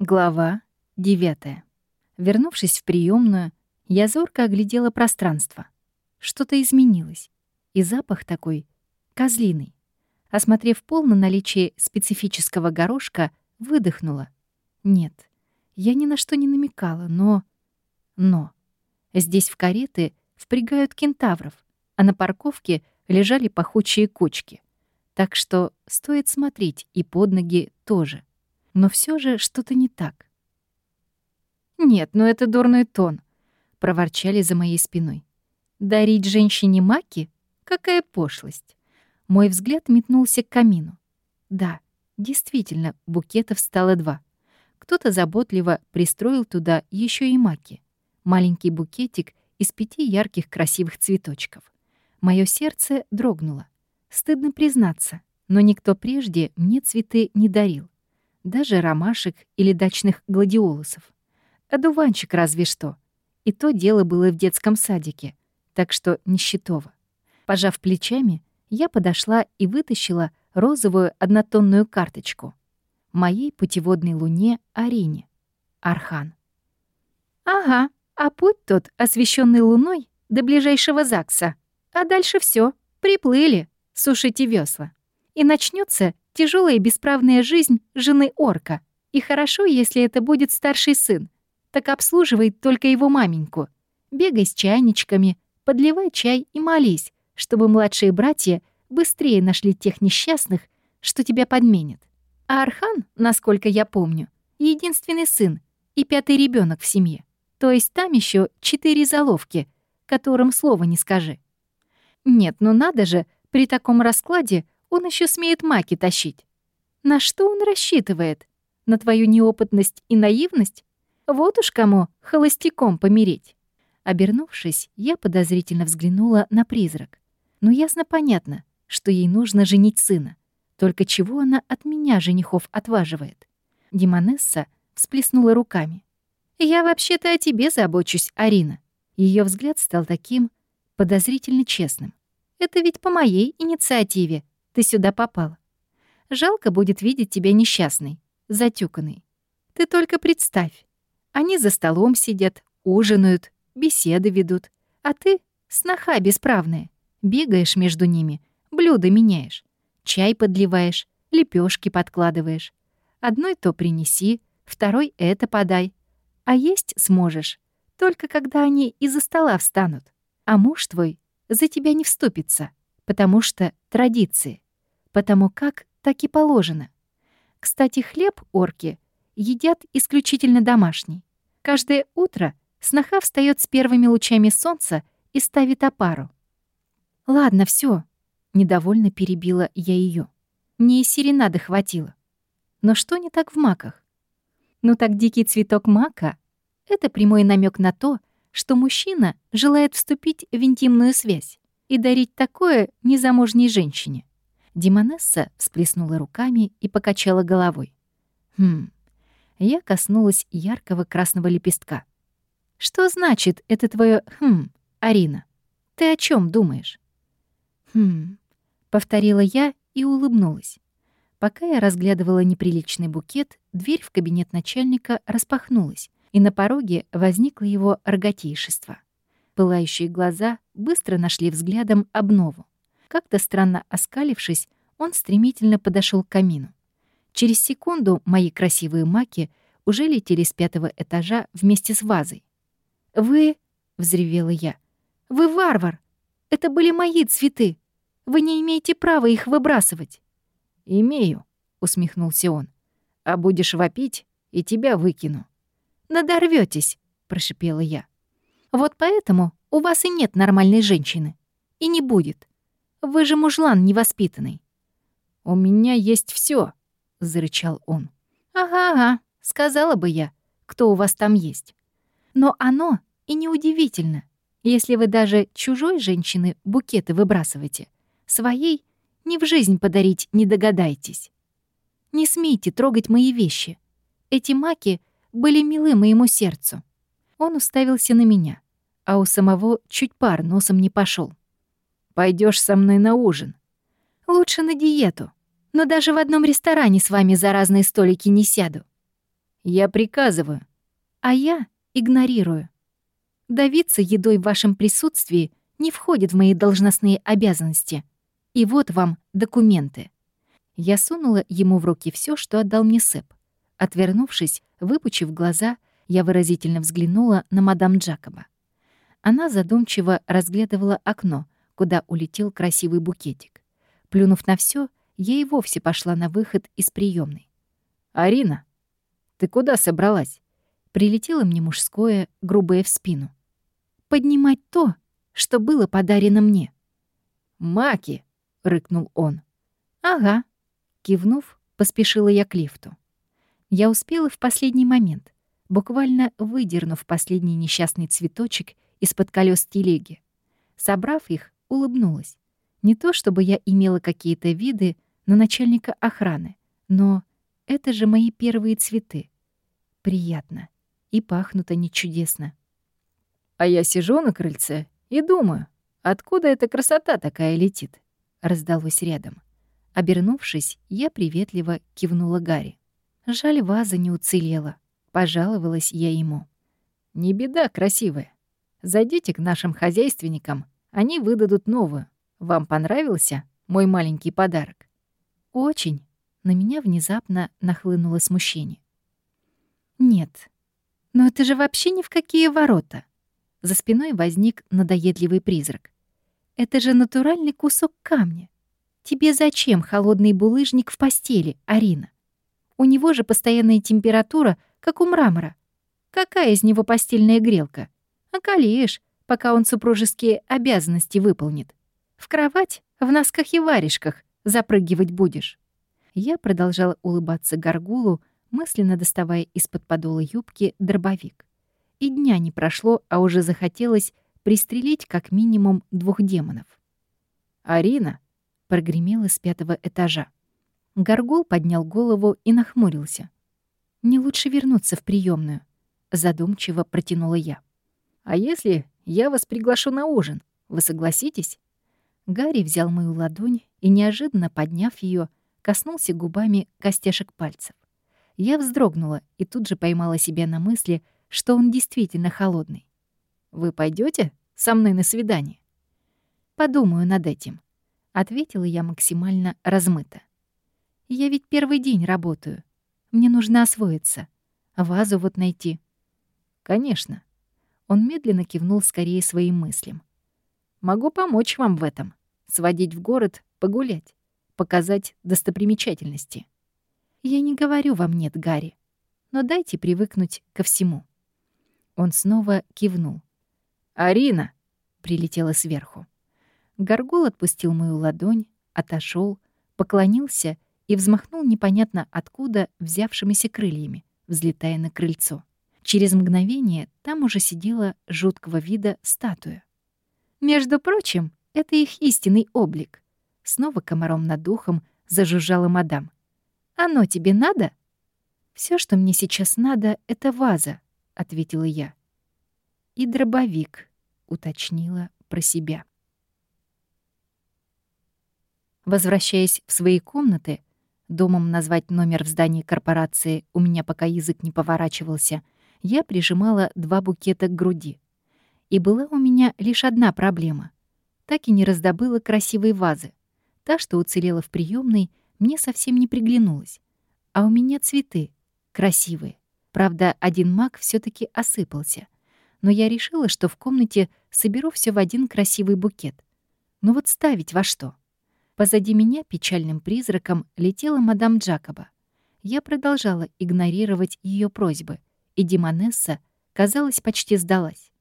Глава 9. Вернувшись в приемную, я зорко оглядела пространство. Что-то изменилось. И запах такой козлиный. Осмотрев пол на наличие специфического горошка, выдохнула. Нет, я ни на что не намекала, но... Но. Здесь в кареты впрягают кентавров, а на парковке лежали пахучие кочки. Так что стоит смотреть и под ноги тоже но все же что-то не так. «Нет, ну это дурной тон», — проворчали за моей спиной. «Дарить женщине маки? Какая пошлость!» Мой взгляд метнулся к камину. Да, действительно, букетов стало два. Кто-то заботливо пристроил туда еще и маки. Маленький букетик из пяти ярких красивых цветочков. Мое сердце дрогнуло. Стыдно признаться, но никто прежде мне цветы не дарил даже ромашек или дачных гладиолусов. Одуванчик разве что. И то дело было в детском садике, так что нищетово. Пожав плечами, я подошла и вытащила розовую однотонную карточку. Моей путеводной луне Арине. Архан. Ага, а путь тот, освещенный луной, до ближайшего ЗАГСа. А дальше все, приплыли, сушите весла. И начнется тяжелая бесправная жизнь жены орка. И хорошо, если это будет старший сын. Так обслуживает только его маменьку. Бегай с чайничками, подливай чай и молись, чтобы младшие братья быстрее нашли тех несчастных, что тебя подменят. А Архан, насколько я помню, единственный сын и пятый ребенок в семье. То есть там еще четыре заловки, которым слова не скажи. Нет, ну надо же, при таком раскладе он еще смеет маки тащить. На что он рассчитывает? На твою неопытность и наивность? Вот уж кому холостяком помереть. Обернувшись, я подозрительно взглянула на призрак. Ну, ясно-понятно, что ей нужно женить сына. Только чего она от меня женихов отваживает? Демонесса всплеснула руками. «Я вообще-то о тебе забочусь, Арина». Ее взгляд стал таким подозрительно честным. «Это ведь по моей инициативе ты сюда попал. Жалко будет видеть тебя несчастной, затюканной. Ты только представь. Они за столом сидят, ужинают, беседы ведут, а ты — сноха бесправная. Бегаешь между ними, блюда меняешь, чай подливаешь, лепешки подкладываешь. Одной то принеси, второй это подай. А есть сможешь, только когда они из-за стола встанут. А муж твой за тебя не вступится, потому что традиции потому как так и положено. Кстати, хлеб орки едят исключительно домашний. Каждое утро сноха встает с первыми лучами солнца и ставит опару. «Ладно, все, недовольно перебила я ее. Мне и серенады хватило. Но что не так в маках? Ну так дикий цветок мака — это прямой намек на то, что мужчина желает вступить в интимную связь и дарить такое незамужней женщине. Демонесса всплеснула руками и покачала головой. «Хм...» Я коснулась яркого красного лепестка. «Что значит это твое «хм», Арина? Ты о чем думаешь?» «Хм...» — повторила я и улыбнулась. Пока я разглядывала неприличный букет, дверь в кабинет начальника распахнулась, и на пороге возникло его рогатейшество. Пылающие глаза быстро нашли взглядом обнову. Как-то странно оскалившись, он стремительно подошел к камину. Через секунду мои красивые маки уже летели с пятого этажа вместе с вазой. «Вы...» — взревела я. «Вы варвар! Это были мои цветы! Вы не имеете права их выбрасывать!» «Имею», — усмехнулся он. «А будешь вопить, и тебя выкину». «Надорвётесь», — прошипела я. «Вот поэтому у вас и нет нормальной женщины. И не будет. Вы же мужлан невоспитанный». «У меня есть все, зарычал он. «Ага-ага, сказала бы я, кто у вас там есть. Но оно и неудивительно, если вы даже чужой женщины букеты выбрасываете. Своей ни в жизнь подарить не догадаетесь. Не смейте трогать мои вещи. Эти маки были милы моему сердцу». Он уставился на меня, а у самого чуть пар носом не пошел. Пойдешь со мной на ужин. Лучше на диету. Но даже в одном ресторане с вами за разные столики не сяду. Я приказываю. А я игнорирую. Давиться едой в вашем присутствии не входит в мои должностные обязанности. И вот вам документы. Я сунула ему в руки все, что отдал мне Сэп. Отвернувшись, выпучив глаза, я выразительно взглянула на мадам Джакоба. Она задумчиво разглядывала окно, куда улетел красивый букетик. Плюнув на все, я и вовсе пошла на выход из приемной. «Арина, ты куда собралась?» Прилетело мне мужское, грубое в спину. «Поднимать то, что было подарено мне». «Маки!» — рыкнул он. «Ага». Кивнув, поспешила я к лифту. Я успела в последний момент, буквально выдернув последний несчастный цветочек из-под колес телеги. Собрав их, улыбнулась. Не то чтобы я имела какие-то виды на начальника охраны, но это же мои первые цветы. Приятно. И пахнут они чудесно. А я сижу на крыльце и думаю, откуда эта красота такая летит? Раздалось рядом. Обернувшись, я приветливо кивнула Гарри. Жаль, ваза не уцелела. Пожаловалась я ему. «Не беда, красивая. Зайдите к нашим хозяйственникам, они выдадут новую. Вам понравился мой маленький подарок?» «Очень». На меня внезапно нахлынуло смущение. «Нет, но это же вообще ни в какие ворота». За спиной возник надоедливый призрак. «Это же натуральный кусок камня. Тебе зачем холодный булыжник в постели, Арина? У него же постоянная температура, как у мрамора. Какая из него постельная грелка? Околеешь, пока он супружеские обязанности выполнит. В кровать, в носках и варежках запрыгивать будешь. Я продолжала улыбаться горгулу, мысленно доставая из-под подола юбки дробовик. И дня не прошло, а уже захотелось пристрелить как минимум двух демонов. «Арина!» — прогремела с пятого этажа. Горгул поднял голову и нахмурился. «Не лучше вернуться в приемную, задумчиво протянула я. «А если я вас приглашу на ужин? Вы согласитесь?» Гарри взял мою ладонь и, неожиданно подняв ее, коснулся губами костяшек пальцев. Я вздрогнула и тут же поймала себя на мысли, что он действительно холодный. «Вы пойдете со мной на свидание?» «Подумаю над этим», — ответила я максимально размыто. «Я ведь первый день работаю. Мне нужно освоиться. Вазу вот найти». «Конечно». Он медленно кивнул скорее своим мыслям. «Могу помочь вам в этом. Сводить в город, погулять, показать достопримечательности». «Я не говорю вам нет, Гарри, но дайте привыкнуть ко всему». Он снова кивнул. «Арина!» — прилетела сверху. Горгул отпустил мою ладонь, отошел, поклонился и взмахнул непонятно откуда взявшимися крыльями, взлетая на крыльцо. Через мгновение там уже сидела жуткого вида статуя. Между прочим, это их истинный облик. Снова комаром над духом зажужжала мадам. «Оно тебе надо?» Все, что мне сейчас надо, — это ваза», — ответила я. «И дробовик», — уточнила про себя. Возвращаясь в свои комнаты, домом назвать номер в здании корпорации у меня пока язык не поворачивался — я прижимала два букета к груди. И была у меня лишь одна проблема. Так и не раздобыла красивой вазы. Та, что уцелела в приемной, мне совсем не приглянулась. А у меня цветы. Красивые. Правда, один мак все таки осыпался. Но я решила, что в комнате соберу все в один красивый букет. Но вот ставить во что? Позади меня печальным призраком летела мадам Джакоба. Я продолжала игнорировать ее просьбы — и Димонесса, казалось, почти сдалась.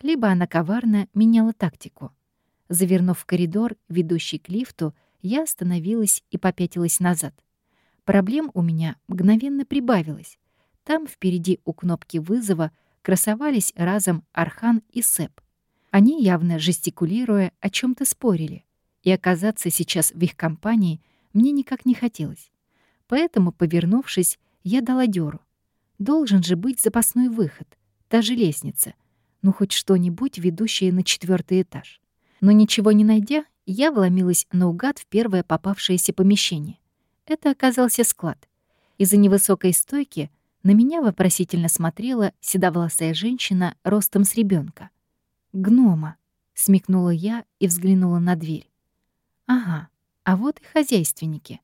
Либо она коварно меняла тактику. Завернув в коридор, ведущий к лифту, я остановилась и попятилась назад. Проблем у меня мгновенно прибавилось. Там впереди у кнопки вызова красовались разом Архан и Сэп. Они, явно жестикулируя, о чем то спорили, и оказаться сейчас в их компании мне никак не хотелось. Поэтому, повернувшись, я дала дёру. Должен же быть запасной выход, даже лестница, ну хоть что-нибудь, ведущее на четвертый этаж. Но ничего не найдя, я вломилась наугад в первое попавшееся помещение. Это оказался склад. Из-за невысокой стойки На меня вопросительно смотрела седовласая женщина ростом с ребенка. «Гнома», — смекнула я и взглянула на дверь. «Ага, а вот и хозяйственники».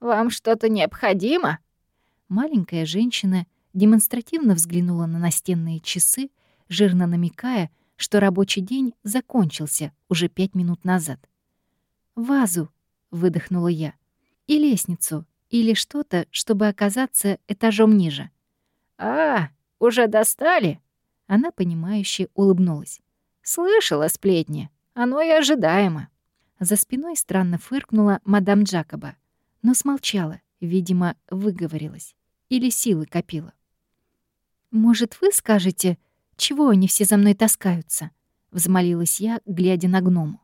«Вам что-то необходимо?» Маленькая женщина демонстративно взглянула на настенные часы, жирно намекая, что рабочий день закончился уже пять минут назад. «Вазу», — выдохнула я, — «и лестницу, или что-то, чтобы оказаться этажом ниже». «А, уже достали?» Она, понимающе улыбнулась. «Слышала сплетни. Оно и ожидаемо». За спиной странно фыркнула мадам Джакоба, но смолчала, видимо, выговорилась или силы копила. «Может, вы скажете, чего они все за мной таскаются?» — взмолилась я, глядя на гному.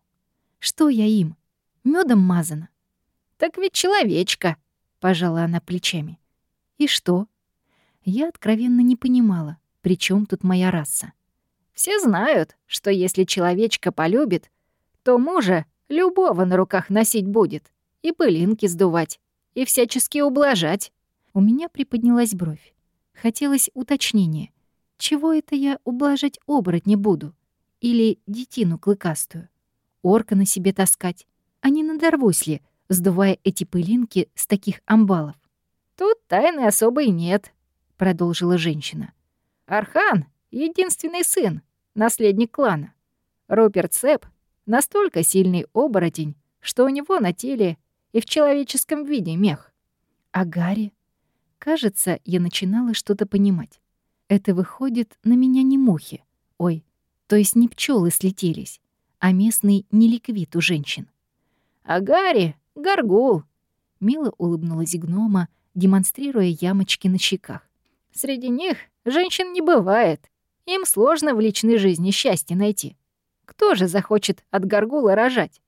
«Что я им? Медом мазана?» «Так ведь человечка!» — пожала она плечами. «И что?» Я откровенно не понимала, при чем тут моя раса. «Все знают, что если человечка полюбит, то мужа любого на руках носить будет, и пылинки сдувать, и всячески ублажать». У меня приподнялась бровь. Хотелось уточнения. Чего это я ублажать оборотня буду? Или детину клыкастую? Орка на себе таскать? А не надорвусь ли, сдувая эти пылинки с таких амбалов? «Тут тайны особой нет», — продолжила женщина. «Архан — единственный сын, наследник клана. Руперт Сэп — настолько сильный оборотень, что у него на теле и в человеческом виде мех. А Гарри? Кажется, я начинала что-то понимать. Это выходит, на меня не мухи. Ой, то есть не пчелы слетелись, а местный неликвид у женщин. А Гарри — горгул. Мило улыбнулась гнома, демонстрируя ямочки на щеках. Среди них женщин не бывает. Им сложно в личной жизни счастье найти. Кто же захочет от горгула рожать?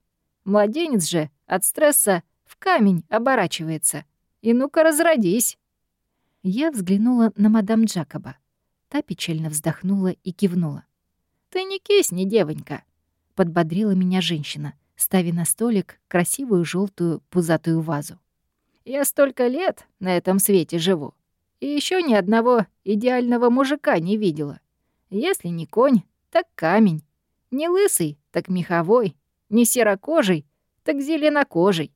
Младенец же от стресса в камень оборачивается. И ну-ка разродись. Я взглянула на мадам Джакоба. Та печально вздохнула и кивнула. «Ты не кисни, девонька», — подбодрила меня женщина, ставя на столик красивую желтую пузатую вазу. «Я столько лет на этом свете живу, и еще ни одного идеального мужика не видела. Если не конь, так камень. Не лысый, так меховой. Не серокожий, так зеленокожий».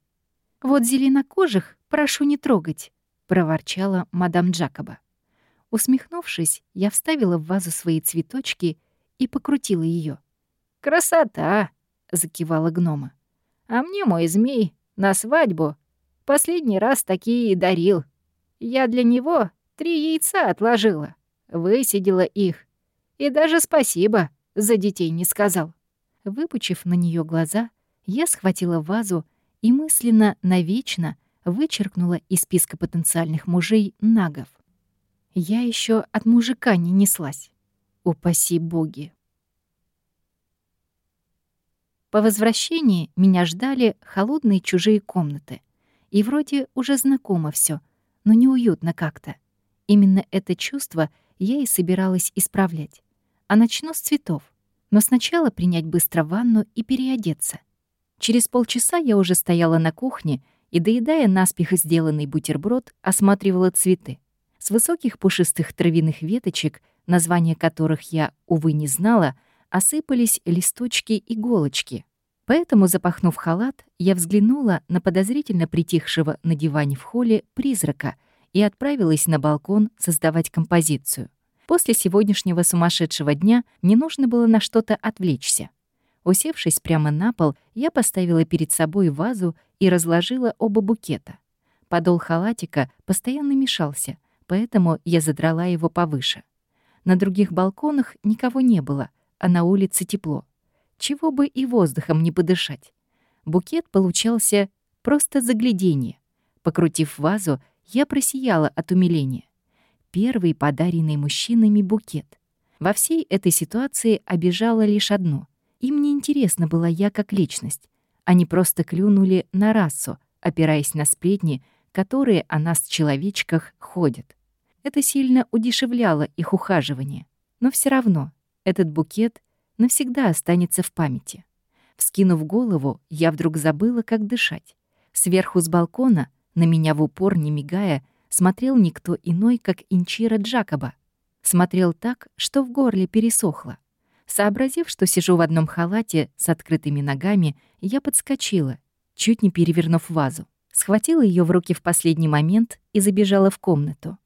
«Вот зеленокожих прошу не трогать», — проворчала мадам Джакоба. Усмехнувшись, я вставила в вазу свои цветочки и покрутила ее. «Красота!» — закивала гнома. «А мне мой змей на свадьбу последний раз такие и дарил. Я для него три яйца отложила, высидела их. И даже спасибо за детей не сказал». Выпучив на нее глаза, я схватила вазу и мысленно навечно вычеркнула из списка потенциальных мужей нагов. Я еще от мужика не неслась. Упаси боги. По возвращении меня ждали холодные чужие комнаты. И вроде уже знакомо все, но неуютно как-то. Именно это чувство я и собиралась исправлять. А начну с цветов. Но сначала принять быстро ванну и переодеться. Через полчаса я уже стояла на кухне и, доедая наспех сделанный бутерброд, осматривала цветы. С высоких пушистых травяных веточек, названия которых я, увы, не знала, осыпались листочки-иголочки. Поэтому, запахнув халат, я взглянула на подозрительно притихшего на диване в холле призрака и отправилась на балкон создавать композицию. После сегодняшнего сумасшедшего дня мне нужно было на что-то отвлечься. Усевшись прямо на пол, я поставила перед собой вазу и разложила оба букета. Подол халатика постоянно мешался, поэтому я задрала его повыше. На других балконах никого не было, а на улице тепло. Чего бы и воздухом не подышать. Букет получался просто загляденье. Покрутив вазу, я просияла от умиления. Первый подаренный мужчинами букет. Во всей этой ситуации обижала лишь одно — интересна была я как личность. Они просто клюнули на расу, опираясь на сплетни, которые о нас, человечках, ходят. Это сильно удешевляло их ухаживание. Но все равно этот букет навсегда останется в памяти. Вскинув голову, я вдруг забыла, как дышать. Сверху с балкона, на меня в упор, не мигая, смотрел никто иной, как Инчира Джакоба. Смотрел так, что в горле пересохло. Сообразив, что сижу в одном халате с открытыми ногами, я подскочила, чуть не перевернув вазу. Схватила ее в руки в последний момент и забежала в комнату.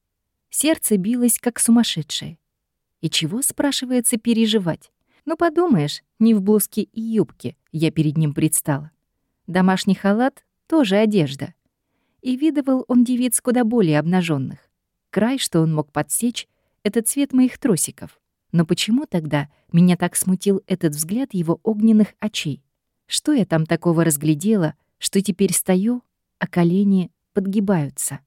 Сердце билось, как сумасшедшее. И чего, спрашивается, переживать? Ну, подумаешь, не в блузке и юбке я перед ним предстала. Домашний халат — тоже одежда. И видывал он девиц куда более обнаженных. Край, что он мог подсечь, — это цвет моих трусиков. Но почему тогда меня так смутил этот взгляд его огненных очей? Что я там такого разглядела, что теперь стою, а колени подгибаются?